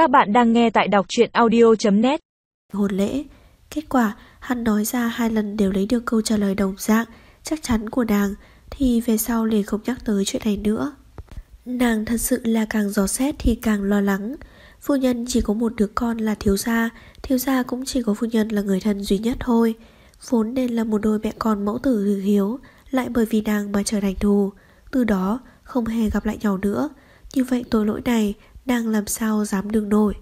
Các bạn đang nghe tại đọc truyện audio.net Hồn lễ. Kết quả, hắn nói ra hai lần đều lấy được câu trả lời đồng dạng, Chắc chắn của nàng, Thì về sau liền không nhắc tới chuyện này nữa. Nàng thật sự là càng dò xét thì càng lo lắng. Phu nhân chỉ có một đứa con là thiếu gia Thiếu gia cũng chỉ có phu nhân là người thân duy nhất thôi. Vốn nên là một đôi mẹ con mẫu tử hư hiếu, Lại bởi vì nàng mà trở thành thù. Từ đó, không hề gặp lại nhau nữa. Như vậy tội lỗi này Nàng làm sao dám đương nổi?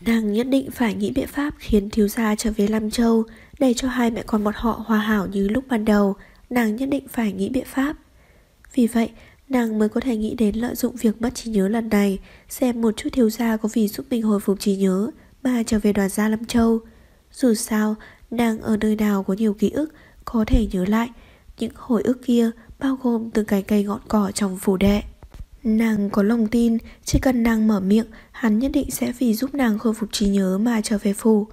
Nàng nhất định phải nghĩ biện pháp Khiến thiếu gia trở về Lam Châu Để cho hai mẹ con bọn họ hòa hảo như lúc ban đầu. Nàng nhất định phải nghĩ biện pháp. Vì vậy, Nàng mới có thể nghĩ đến lợi dụng việc mất trí nhớ lần này, Xem một chút thiếu gia có vì giúp mình hồi phục trí nhớ Mà trở về đoàn gia Lâm Châu. Dù sao, Nàng ở nơi nào có nhiều ký ức, Có thể nhớ lại Những hồi ức kia bao gồm từng cái cây ngọn cỏ trong phủ đệ. Nàng có lòng tin, Chỉ cần nàng mở miệng, Hắn nhất định sẽ vì giúp nàng khôi phục trí nhớ mà trở về phủ.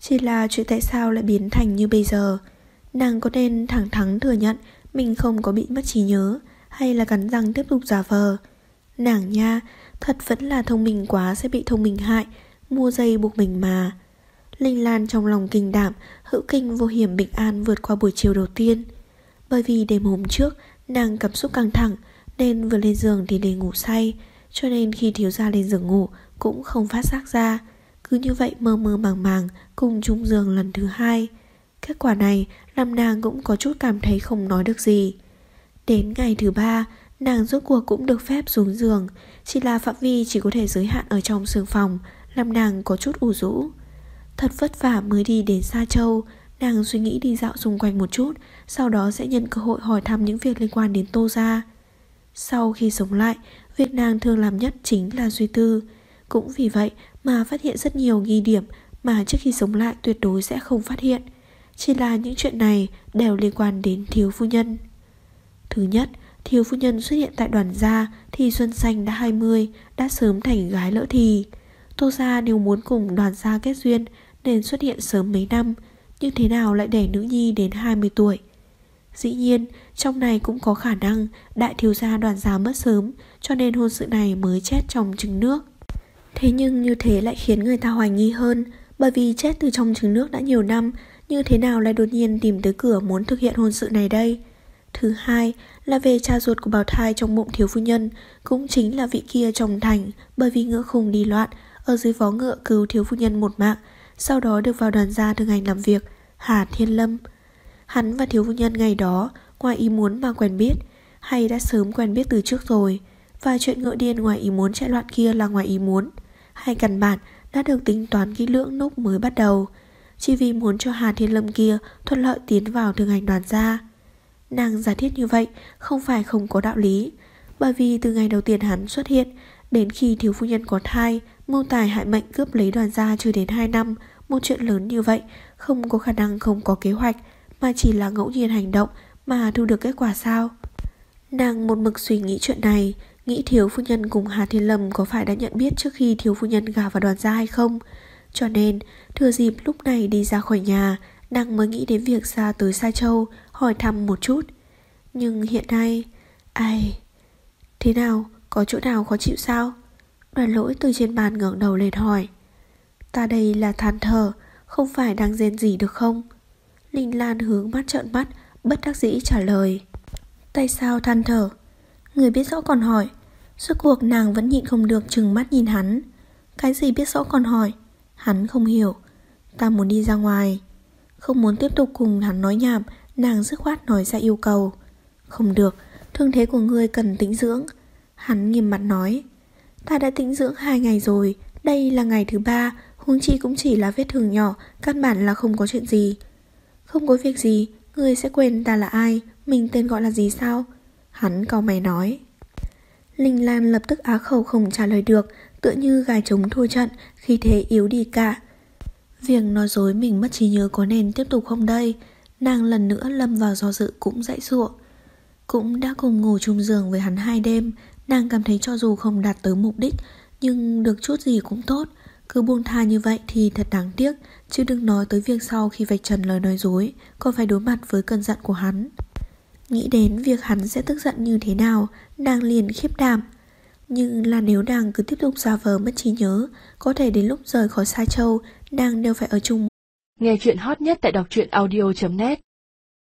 Chỉ là chuyện tại sao lại biến thành như bây giờ? Nàng có nên thẳng thắn thừa nhận Mình không có bị mất trí nhớ, Hay là cắn răng tiếp tục giả vờ? Nàng nha, Thật vẫn là thông minh quá sẽ bị thông minh hại, Mua dây buộc mình mà. Linh Lan trong lòng kinh đảm Hữu kinh vô hiểm bình an vượt qua buổi chiều đầu tiên. Bởi vì đêm hôm trước, Nàng cảm xúc căng thẳng nên vừa lên giường thì để ngủ say, Cho nên khi thiếu gia lên giường ngủ Cũng không phát giác ra. Cứ như vậy mơ mơ màng màng Cùng chung giường lần thứ hai. Kết quả này làm nàng cũng có chút cảm thấy không nói được gì. Đến ngày thứ ba, Nàng rốt cuộc cũng được phép xuống giường. Chỉ là phạm vi chỉ có thể giới hạn ở trong sương phòng Làm nàng có chút ủ rũ. Thật vất vả mới đi đến Sa Châu, Nàng suy nghĩ đi dạo xung quanh một chút, Sau đó sẽ nhân cơ hội hỏi thăm những việc liên quan đến Tô Gia. Sau khi sống lại Việc nàng thường làm nhất chính là suy tư. Cũng vì vậy mà phát hiện rất nhiều nghi điểm Mà trước khi sống lại tuyệt đối sẽ không phát hiện. Chỉ là những chuyện này đều liên quan đến thiếu phu nhân. Thứ nhất, Thiếu phu nhân xuất hiện tại đoàn gia Thì Xuân Xanh đã 20 Đã sớm thành gái lỡ thì. Tô Gia nếu muốn cùng đoàn gia kết duyên Nên xuất hiện sớm mấy năm, Nhưng thế nào lại để nữ nhi đến 20 tuổi? Dĩ nhiên, Trong này cũng có khả năng Đại thiếu gia đoàn gia mất sớm, Cho nên hôn sự này mới chết trong trứng nước. Thế nhưng như thế lại khiến người ta hoài nghi hơn, Bởi vì chết từ trong trứng nước đã nhiều năm, Như thế nào lại đột nhiên tìm tới cửa muốn thực hiện hôn sự này đây? Thứ hai là về cha ruột của bào thai trong bụng thiếu phu nhân, Cũng chính là vị kia trong thành, Bởi vì ngựa khùng đi loạn, Ở dưới vó ngựa cứu thiếu phu nhân một mạng, Sau đó được vào đoàn gia thực hành làm việc. Hà Thiên Lâm Hắn và thiếu phu nhân ngày đó, Ngoài ý muốn mà quen biết, Hay đã sớm quen biết từ trước rồi. Và chuyện ngựa điên ngoài ý muốn chạy loạn kia là ngoài ý muốn. Hay căn bản đã được tính toán kỹ lưỡng lúc mới bắt đầu. Chỉ vì muốn cho Hà Thiên Lâm kia thuận lợi tiến vào thường hành đoàn gia. Nàng giả thiết như vậy không phải không có đạo lý, Bởi vì từ ngày đầu tiên hắn xuất hiện, Đến khi thiếu phu nhân có thai, Mưu tài hại mệnh cướp lấy đoàn gia chưa đến 2 năm, Một chuyện lớn như vậy Không có khả năng không có kế hoạch mà chỉ là ngẫu nhiên hành động Mà thu được kết quả sao? Nàng một mực suy nghĩ chuyện này, Nghĩ thiếu phu nhân cùng Hà Thiên Lâm Có phải đã nhận biết trước khi thiếu phu nhân gả vào đoàn gia hay không? Cho nên, Thừa dịp lúc này đi ra khỏi nhà, Nàng mới nghĩ đến việc ra tới Sa Châu Hỏi thăm một chút. Nhưng hiện nay, Ai? Thế nào? Có chỗ nào khó chịu sao? Đoàn lỗi từ trên bàn ngẩng đầu lên hỏi. Ta đây là than thở, Không phải đang rên gì được không? Linh Lan hướng mắt trợn mắt Bất đắc dĩ trả lời. Tại sao than thở? Người biết rõ còn hỏi. Suốt cuộc nàng vẫn nhịn không được chừng mắt nhìn hắn. Cái gì biết rõ còn hỏi? Hắn không hiểu. Ta muốn đi ra ngoài. Không muốn tiếp tục cùng hắn nói nhảm Nàng dứt khoát nói ra yêu cầu. Không được, thương thế của ngươi cần tĩnh dưỡng. Hắn nghiêm mặt nói. Ta đã tĩnh dưỡng hai ngày rồi Đây là ngày thứ ba Huống chi cũng chỉ là vết thương nhỏ Căn bản là không có chuyện gì. Không có việc gì, ngươi sẽ quên ta là ai Mình tên gọi là gì sao? Hắn cau mày nói. Linh Lan lập tức á khẩu không trả lời được Tựa như gà trống thua trận Khi thế yếu đi cả. Việc nói dối mình mất trí nhớ có nên tiếp tục không đây? Nàng lần nữa lâm vào do dự cũng dãy dụa Cũng đã cùng ngủ chung giường với hắn hai đêm Nàng cảm thấy cho dù không đạt tới mục đích Nhưng được chút gì cũng tốt. Cứ buông tha như vậy thì thật đáng tiếc, Chứ đừng nói tới việc sau khi vạch trần lời nói dối, Còn phải đối mặt với cơn giận của hắn. Nghĩ đến việc hắn sẽ tức giận như thế nào, Nàng liền khiếp đảm. Nhưng là nếu nàng cứ tiếp tục giả vờ mất trí nhớ, Có thể đến lúc rời khỏi Sa Châu, Nàng đều phải ở chung. Nghe chuyện hot nhất tại đọc truyện audio.net